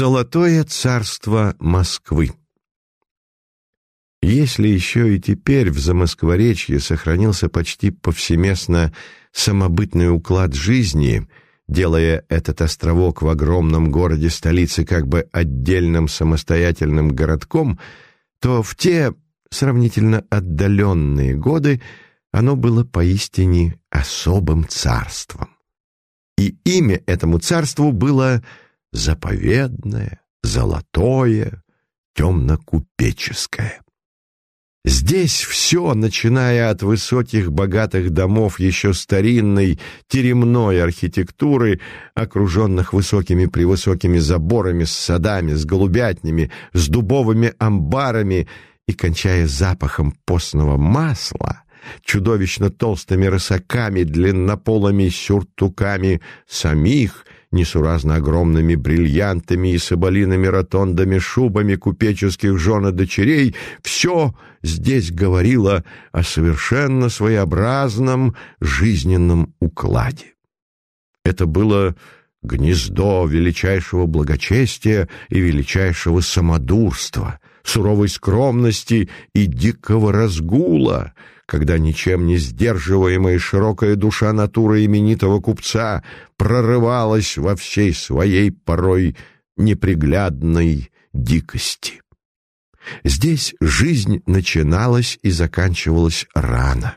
Золотое царство Москвы Если еще и теперь в Замоскворечье сохранился почти повсеместно самобытный уклад жизни, делая этот островок в огромном городе-столице как бы отдельным самостоятельным городком, то в те сравнительно отдаленные годы оно было поистине особым царством. И имя этому царству было заповедное, золотое, темно-купеческое. Здесь все, начиная от высоких богатых домов еще старинной теремной архитектуры, окруженных высокими-превысокими заборами с садами, с голубятнями, с дубовыми амбарами и кончая запахом постного масла, чудовищно толстыми рысаками, длиннополыми сюртуками самих — несуразно огромными бриллиантами и соболиными ротондами, шубами купеческих жен и дочерей, все здесь говорило о совершенно своеобразном жизненном укладе. Это было гнездо величайшего благочестия и величайшего самодурства, суровой скромности и дикого разгула, когда ничем не сдерживаемая широкая душа натуры именитого купца прорывалась во всей своей порой неприглядной дикости. Здесь жизнь начиналась и заканчивалась рано.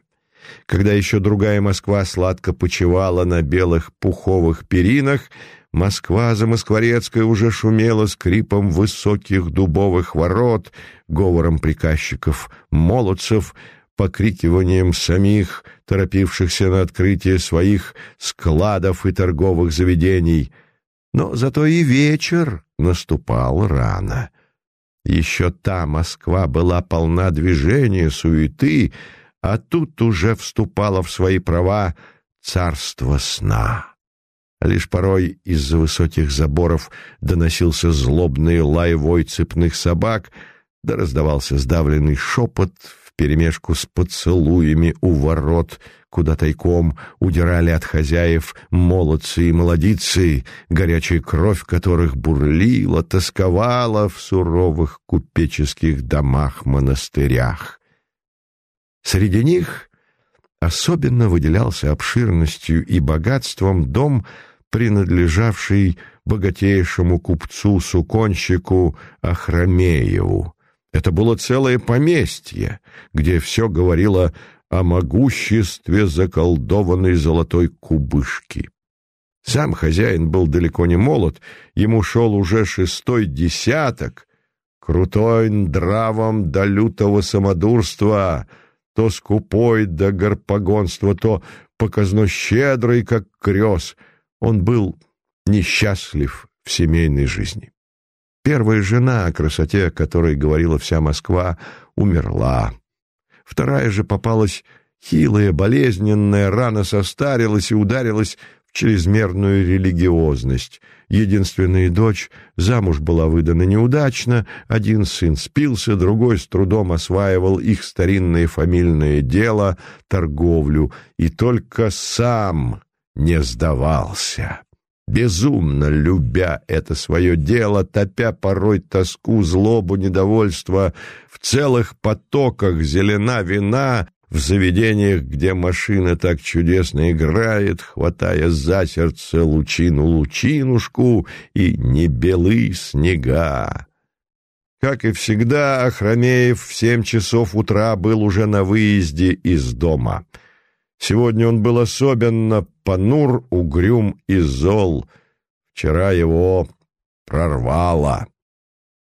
Когда еще другая Москва сладко почивала на белых пуховых перинах, Москва за Москворецкой уже шумела скрипом высоких дубовых ворот, говором приказчиков, молодцев, покрикиванием самих, торопившихся на открытие своих складов и торговых заведений. Но зато и вечер наступал рано. Еще та Москва была полна движения, суеты, а тут уже вступало в свои права царство сна. Лишь порой из-за высоких заборов доносился злобный лай вой цепных собак, да раздавался сдавленный шепот вперемешку с поцелуями у ворот, куда тайком удирали от хозяев молодцы и молодицы, горячая кровь которых бурлила, тосковала в суровых купеческих домах-монастырях. Среди них особенно выделялся обширностью и богатством дом, принадлежавший богатейшему купцу-суконщику Ахрамееву. Это было целое поместье, где все говорило о могуществе заколдованной золотой кубышки. Сам хозяин был далеко не молод, ему шел уже шестой десяток, крутой нравом до лютого самодурства, то скупой до горпогонства, то показно щедрый, как крёс. Он был несчастлив в семейной жизни. Первая жена, о красоте которой говорила вся Москва, умерла. Вторая же попалась хилая, болезненная, рано состарилась и ударилась в чрезмерную религиозность. Единственная дочь замуж была выдана неудачно, один сын спился, другой с трудом осваивал их старинное фамильное дело, торговлю, и только сам не сдавался безумно любя это свое дело, топя порой тоску, злобу, недовольство, в целых потоках зелена вина, в заведениях, где машина так чудесно играет, хватая за сердце лучину-лучинушку и небелы снега. Как и всегда, Охромеев в семь часов утра был уже на выезде из дома — Сегодня он был особенно понур, угрюм и зол. Вчера его прорвало.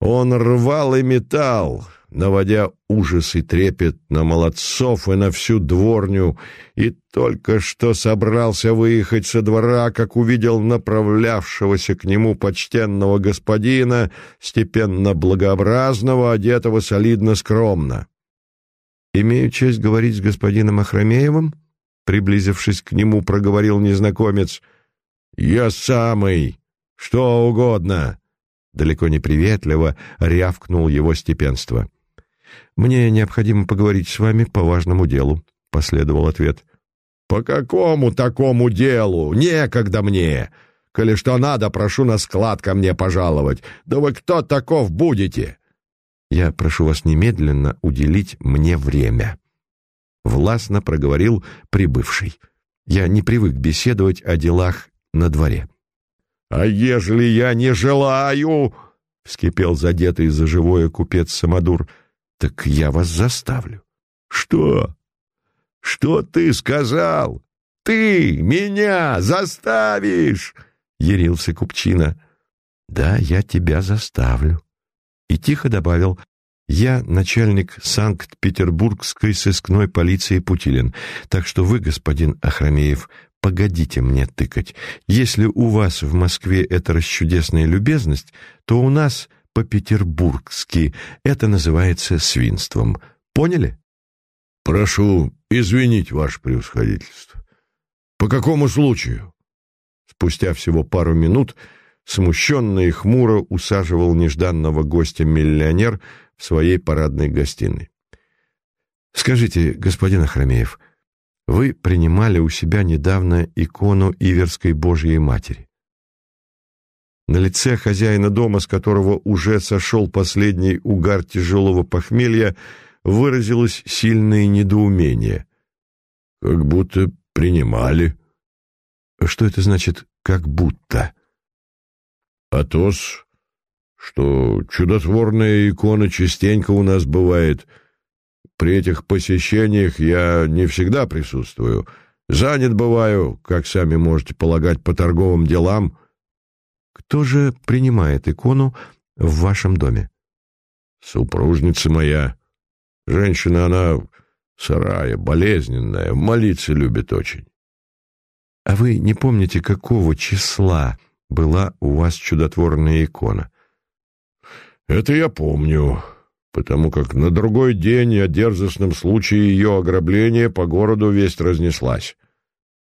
Он рвал и металл, наводя ужас и трепет на молодцов и на всю дворню, и только что собрался выехать со двора, как увидел направлявшегося к нему почтенного господина, степенно благообразного, одетого солидно скромно. «Имею честь говорить с господином Охромеевым?» Приблизившись к нему, проговорил незнакомец. «Я самый! Что угодно!» Далеко не приветливо рявкнул его степенство. «Мне необходимо поговорить с вами по важному делу», — последовал ответ. «По какому такому делу? Некогда мне! Коли что надо, прошу на склад ко мне пожаловать. Да вы кто таков будете?» «Я прошу вас немедленно уделить мне время», — властно проговорил прибывший. «Я не привык беседовать о делах на дворе». «А ежели я не желаю?» — вскипел задетый за живое купец Самодур. «Так я вас заставлю». «Что? Что ты сказал? Ты меня заставишь?» — ярился купчина. «Да, я тебя заставлю». И тихо добавил, «Я начальник Санкт-Петербургской сыскной полиции Путилин, так что вы, господин Ахрамеев, погодите мне тыкать. Если у вас в Москве это расчудесная любезность, то у нас по-петербургски это называется свинством. Поняли? Прошу извинить, ваше превосходительство. По какому случаю? Спустя всего пару минут смущенно и хмуро усаживал нежданного гостя миллионер в своей парадной гостиной. «Скажите, господин Ахрамеев, вы принимали у себя недавно икону Иверской Божьей Матери?» На лице хозяина дома, с которого уже сошел последний угар тяжелого похмелья, выразилось сильное недоумение. «Как будто принимали». «Что это значит «как будто»?» А то-с, что чудотворная икона частенько у нас бывает. При этих посещениях я не всегда присутствую. Занят бываю, как сами можете полагать, по торговым делам. Кто же принимает икону в вашем доме? Супружница моя. Женщина она сырая, болезненная, молиться любит очень. А вы не помните, какого числа была у вас чудотворная икона. Это я помню, потому как на другой день о дерзостном случае ее ограбления по городу весть разнеслась.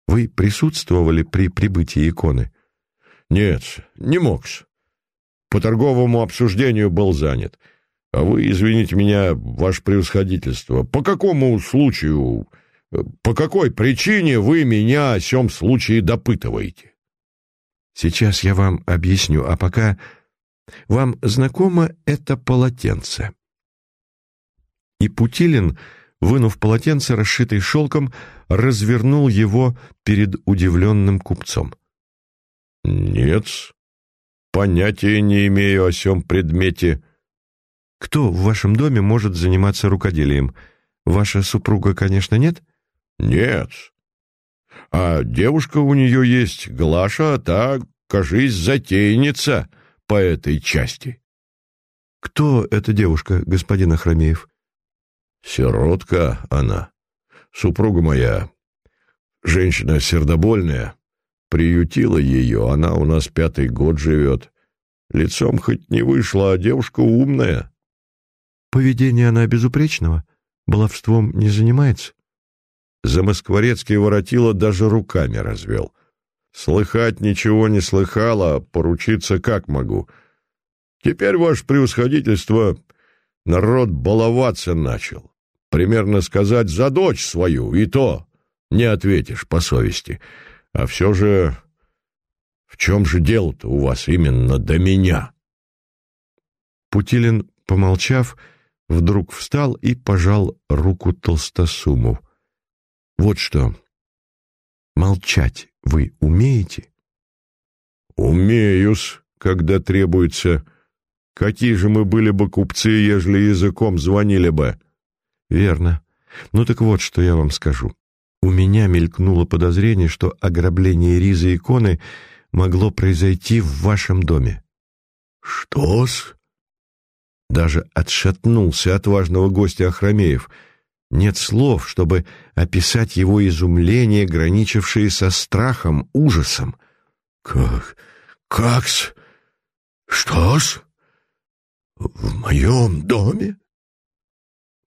Вы присутствовали при прибытии иконы? Нет, не мог-с. По торговому обсуждению был занят. А вы, извините меня, ваше превосходительство, по какому случаю, по какой причине вы меня о сём случае допытываете? Сейчас я вам объясню, а пока вам знакомо это полотенце. И Путилин, вынув полотенце, расшитое шелком, развернул его перед удивленным купцом. «Нет, понятия не имею о сём предмете». «Кто в вашем доме может заниматься рукоделием? Ваша супруга, конечно, нет?» «Нет, а девушка у нее есть, Глаша, а та, кажись, затейница по этой части. Кто эта девушка, господин Ахрамеев? Сиротка она, супруга моя, женщина сердобольная. Приютила ее, она у нас пятый год живет. Лицом хоть не вышла, а девушка умная. Поведение она безупречного? Баловством не занимается? Замоскворецкий воротило даже руками развел. Слыхать ничего не слыхала, поручиться как могу. Теперь, ваше превосходительство, народ баловаться начал. Примерно сказать за дочь свою, и то не ответишь по совести. А все же... В чем же дело-то у вас именно до меня? Путилин, помолчав, вдруг встал и пожал руку Толстосуму. Вот что. Молчать вы умеете? Умеюсь, когда требуется. Какие же мы были бы купцы, ежели языком звонили бы? Верно. Ну так вот, что я вам скажу. У меня мелькнуло подозрение, что ограбление Ризы иконы могло произойти в вашем доме. Что-с? Даже отшатнулся от важного гостя Охромеев — нет слов, чтобы описать его изумление, граничившее со страхом, ужасом. «Как? Как-с? Что-с? В моем доме?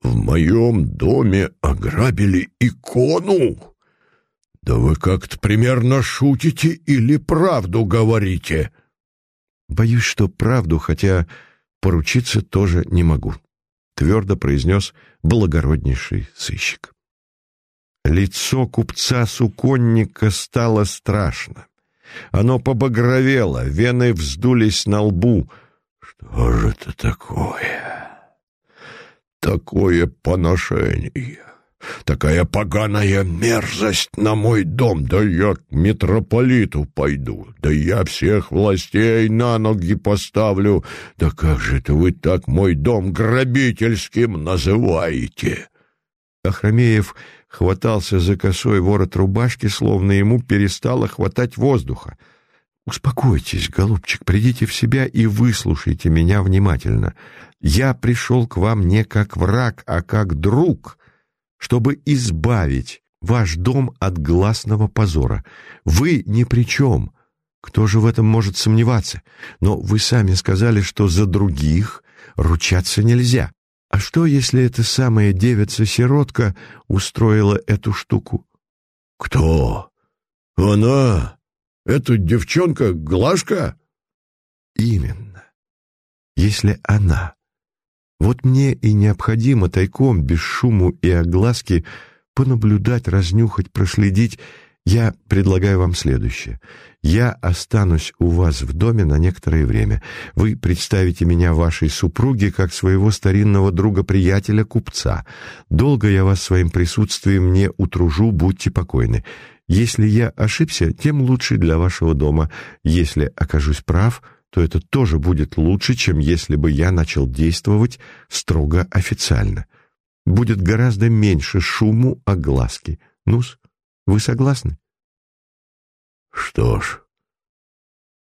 В моем доме ограбили икону? Да вы как-то примерно шутите или правду говорите?» «Боюсь, что правду, хотя поручиться тоже не могу» твердо произнес благороднейший сыщик. Лицо купца-суконника стало страшно. Оно побагровело, вены вздулись на лбу. Что же это такое? Такое поношение. Такая поганая мерзость на мой дом, да я к митрополиту пойду, да я всех властей на ноги поставлю. Да как же это вы так мой дом грабительским называете?» Ахрамеев хватался за косой ворот рубашки, словно ему перестало хватать воздуха. «Успокойтесь, голубчик, придите в себя и выслушайте меня внимательно. Я пришел к вам не как враг, а как друг, чтобы избавить ваш дом от гласного позора. Вы ни при чем. Кто же в этом может сомневаться? Но вы сами сказали, что за других ручаться нельзя. А что, если эта самая девица-сиротка устроила эту штуку? Кто? Она? Эта девчонка Глашка? Именно. Если она. Вот мне и необходимо тайком, без шуму и огласки, понаблюдать, разнюхать, проследить, я предлагаю вам следующее. Я останусь у вас в доме на некоторое время. Вы представите меня вашей супруге как своего старинного друга-приятеля, купца. Долго я вас своим присутствием не утружу, будьте покойны. Если я ошибся, тем лучше для вашего дома. Если окажусь прав, то это тоже будет лучше, чем если бы я начал действовать строго официально. Будет гораздо меньше шуму огласки. Ну-с, вы согласны? Что ж,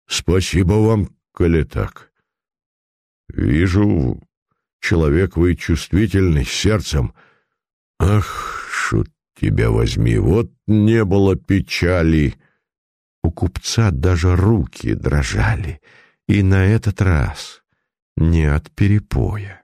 спасибо вам, коли так. Вижу, человек вы чувствительный, сердцем. Ах, шут тебя возьми, вот не было печали. У купца даже руки дрожали, и на этот раз не от перепоя.